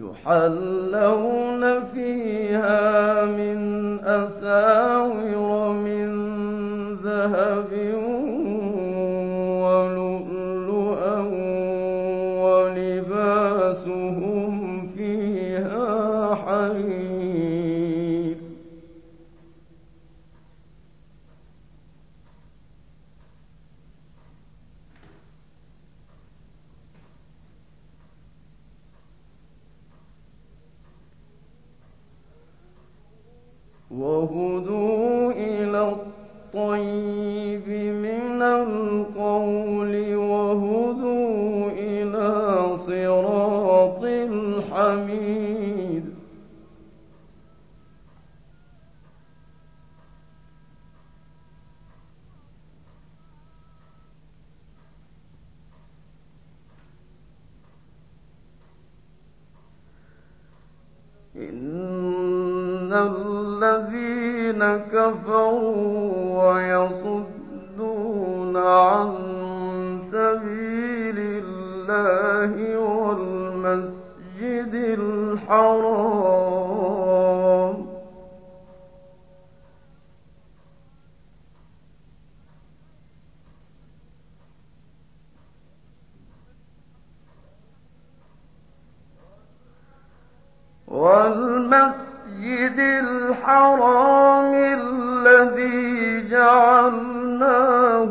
يحلون فيها من أساور كفروا ويصدون عن سبيل الله والمسجد الحرام. والمسجد الحرام الذي جعلناه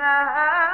النهار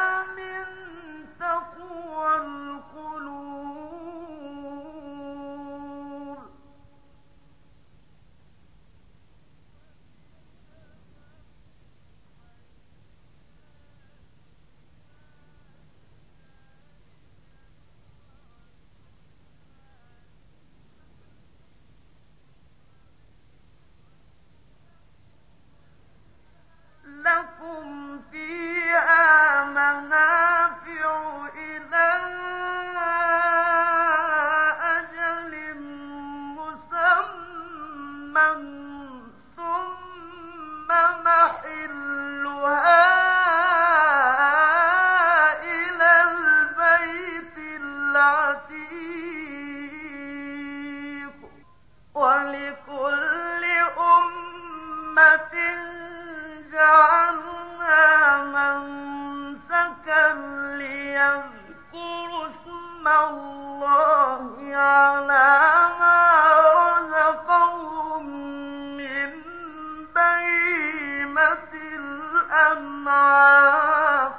الأنعام.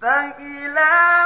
فإله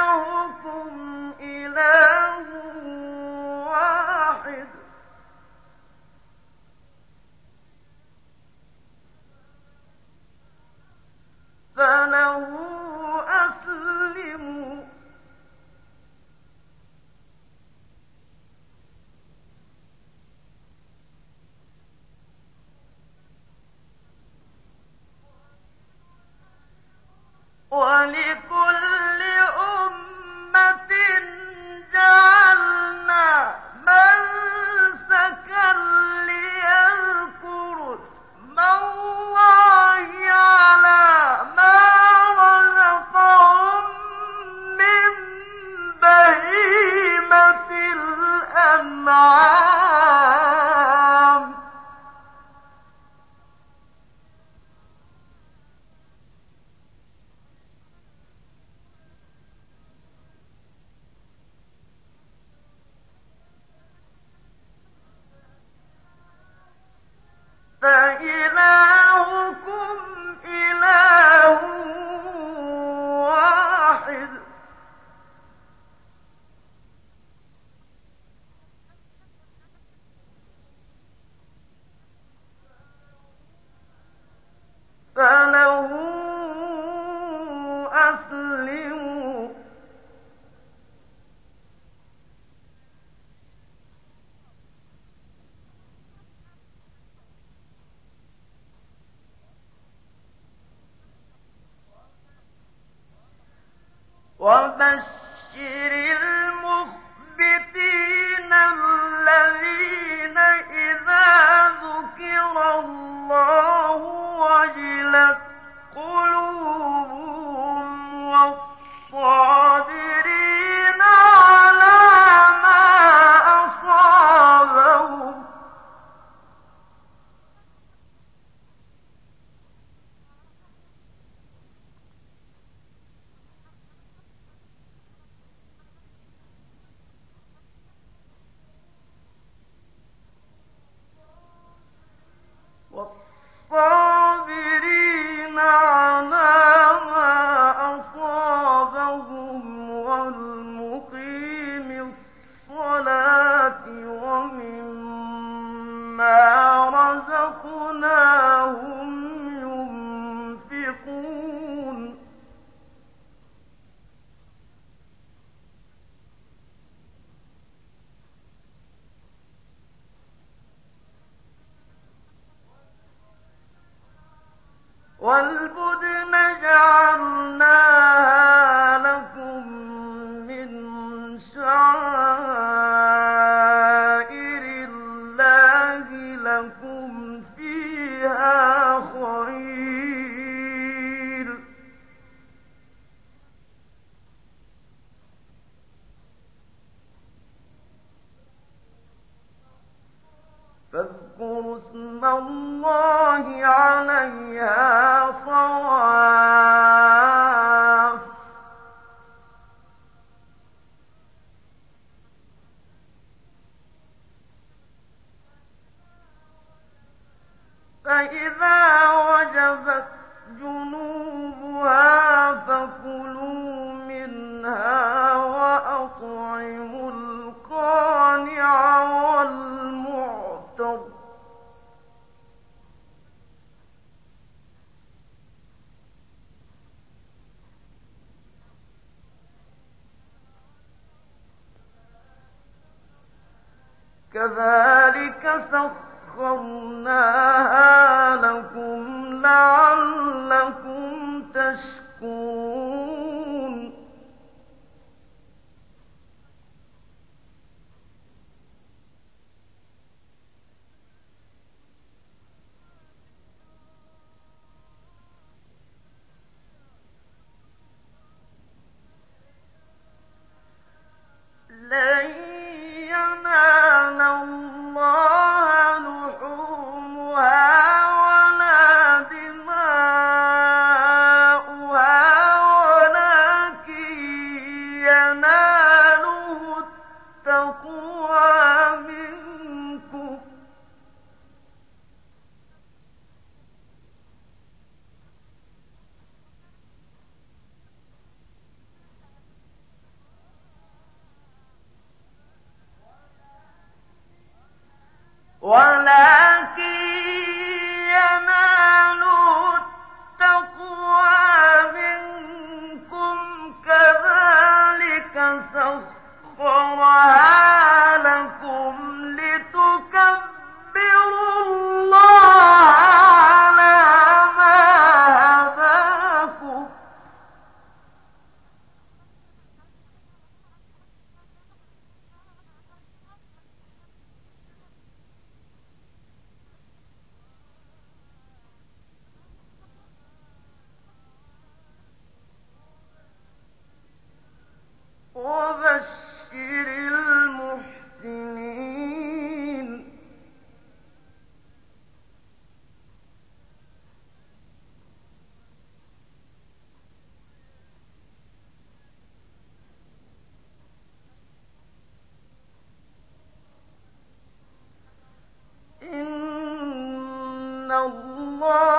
فإذا وجبت جنوبها فكلوا منها وأطعموا القانع والمعتر. كذلك سخر سخرناها لكم لعلكم تشكرون. أَنَّا الله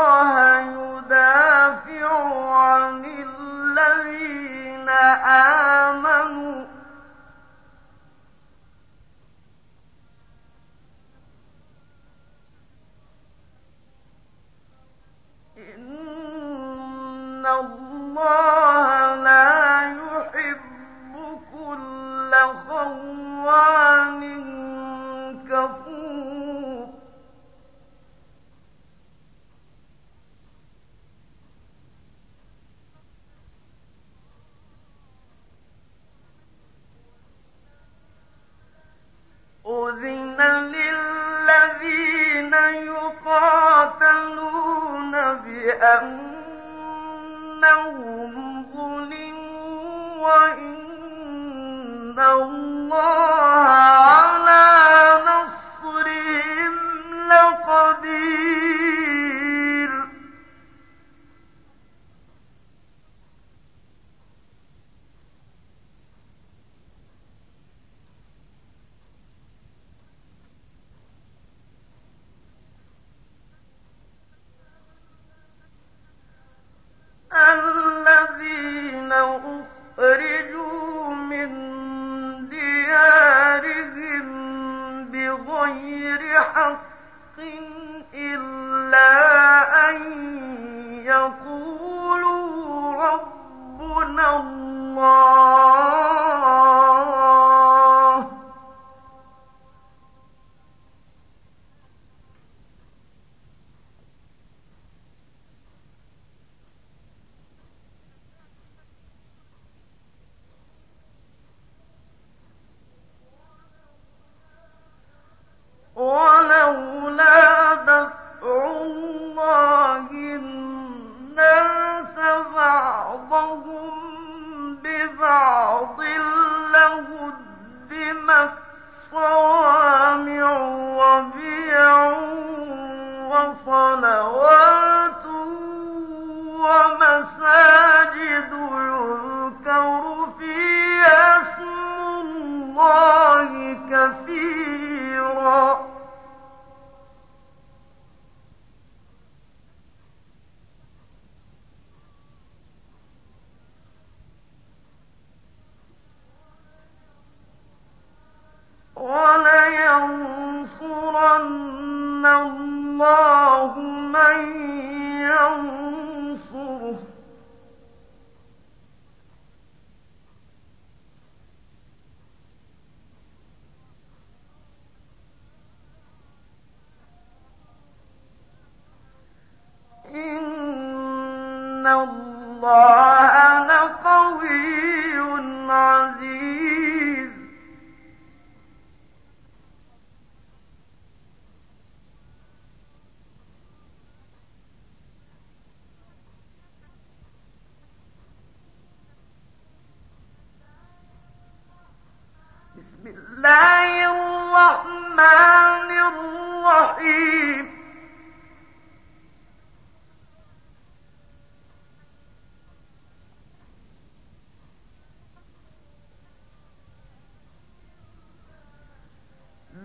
الرحمن الرحيم.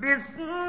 بسم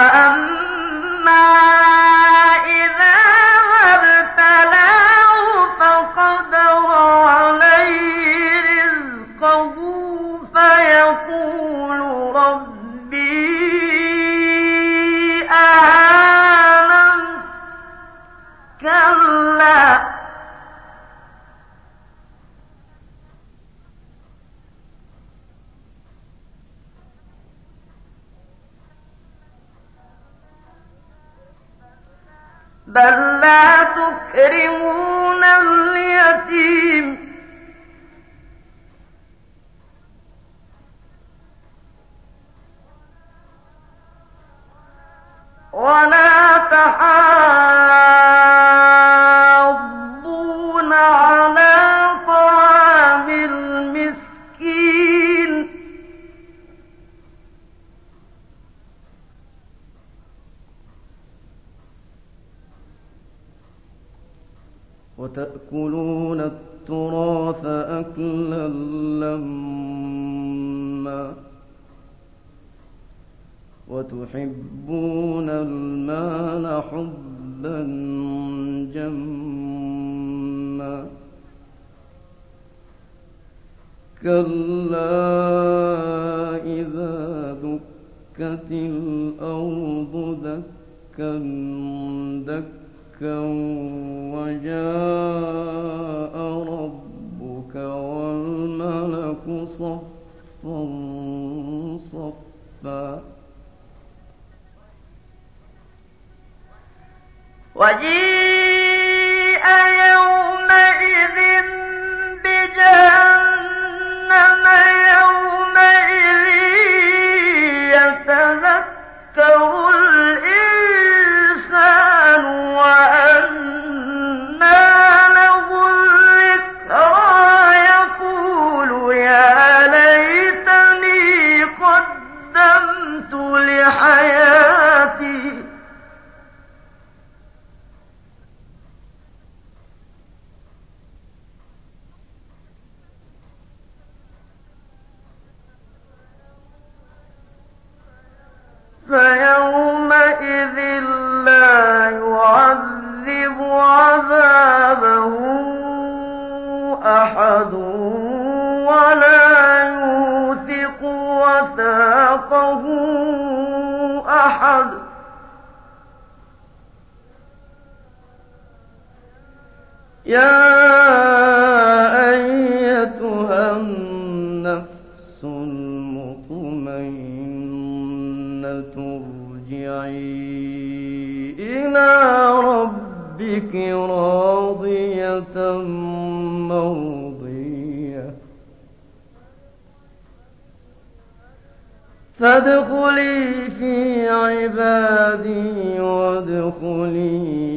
وتأكلون التراث أكلا لما وتحبون المال حبا جما كلا إذا دكت الأرض دكا دكا جاء ربك والملك صفا صفا. وجيء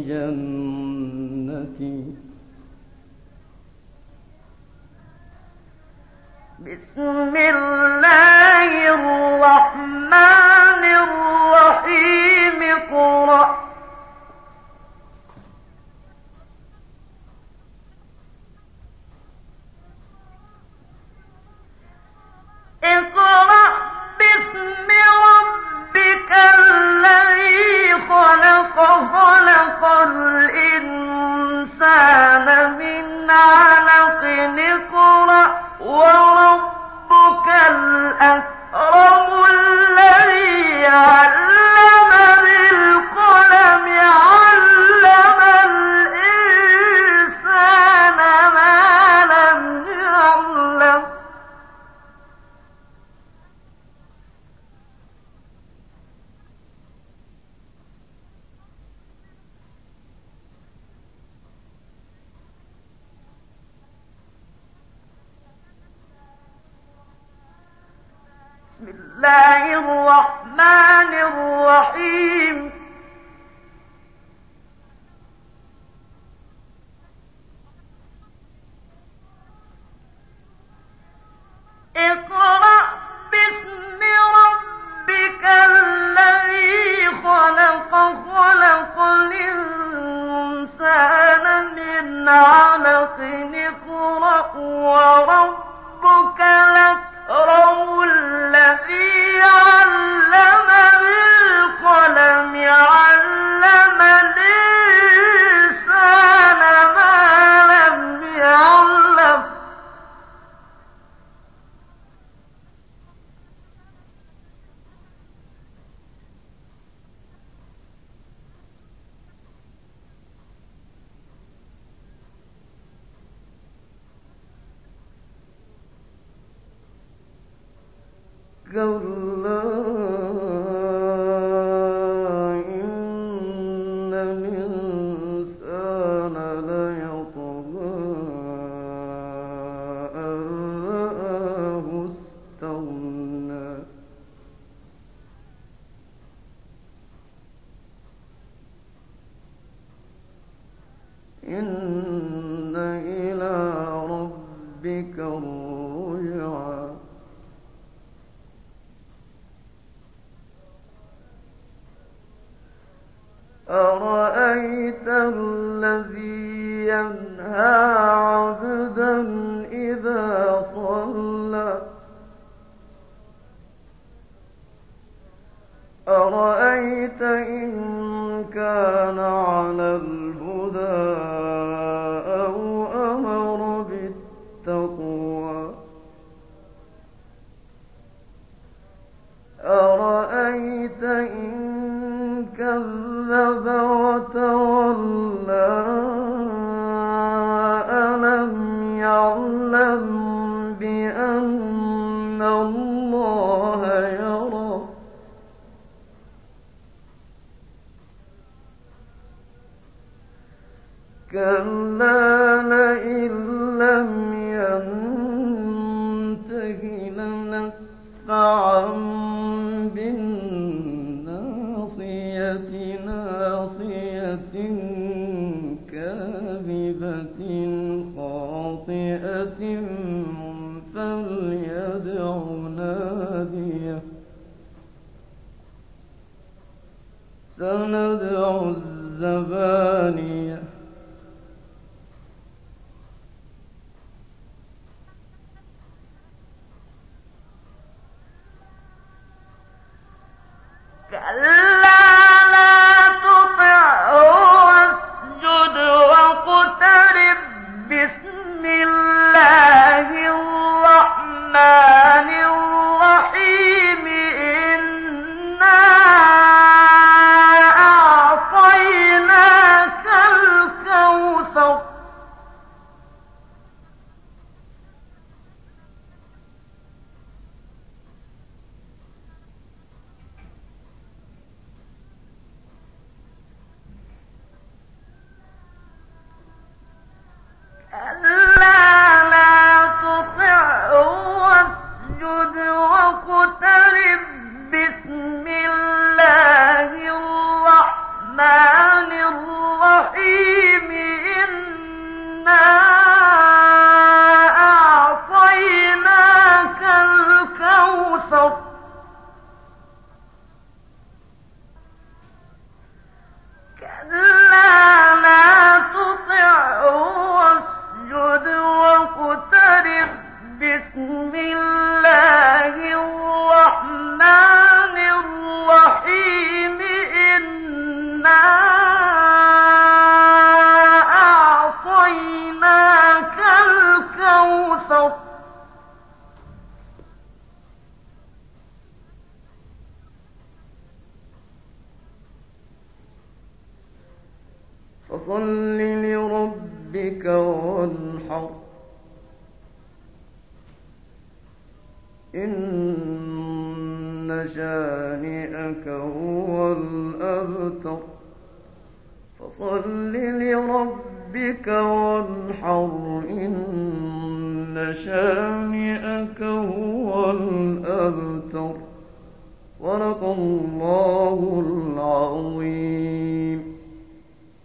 جنتي. بسم الله إن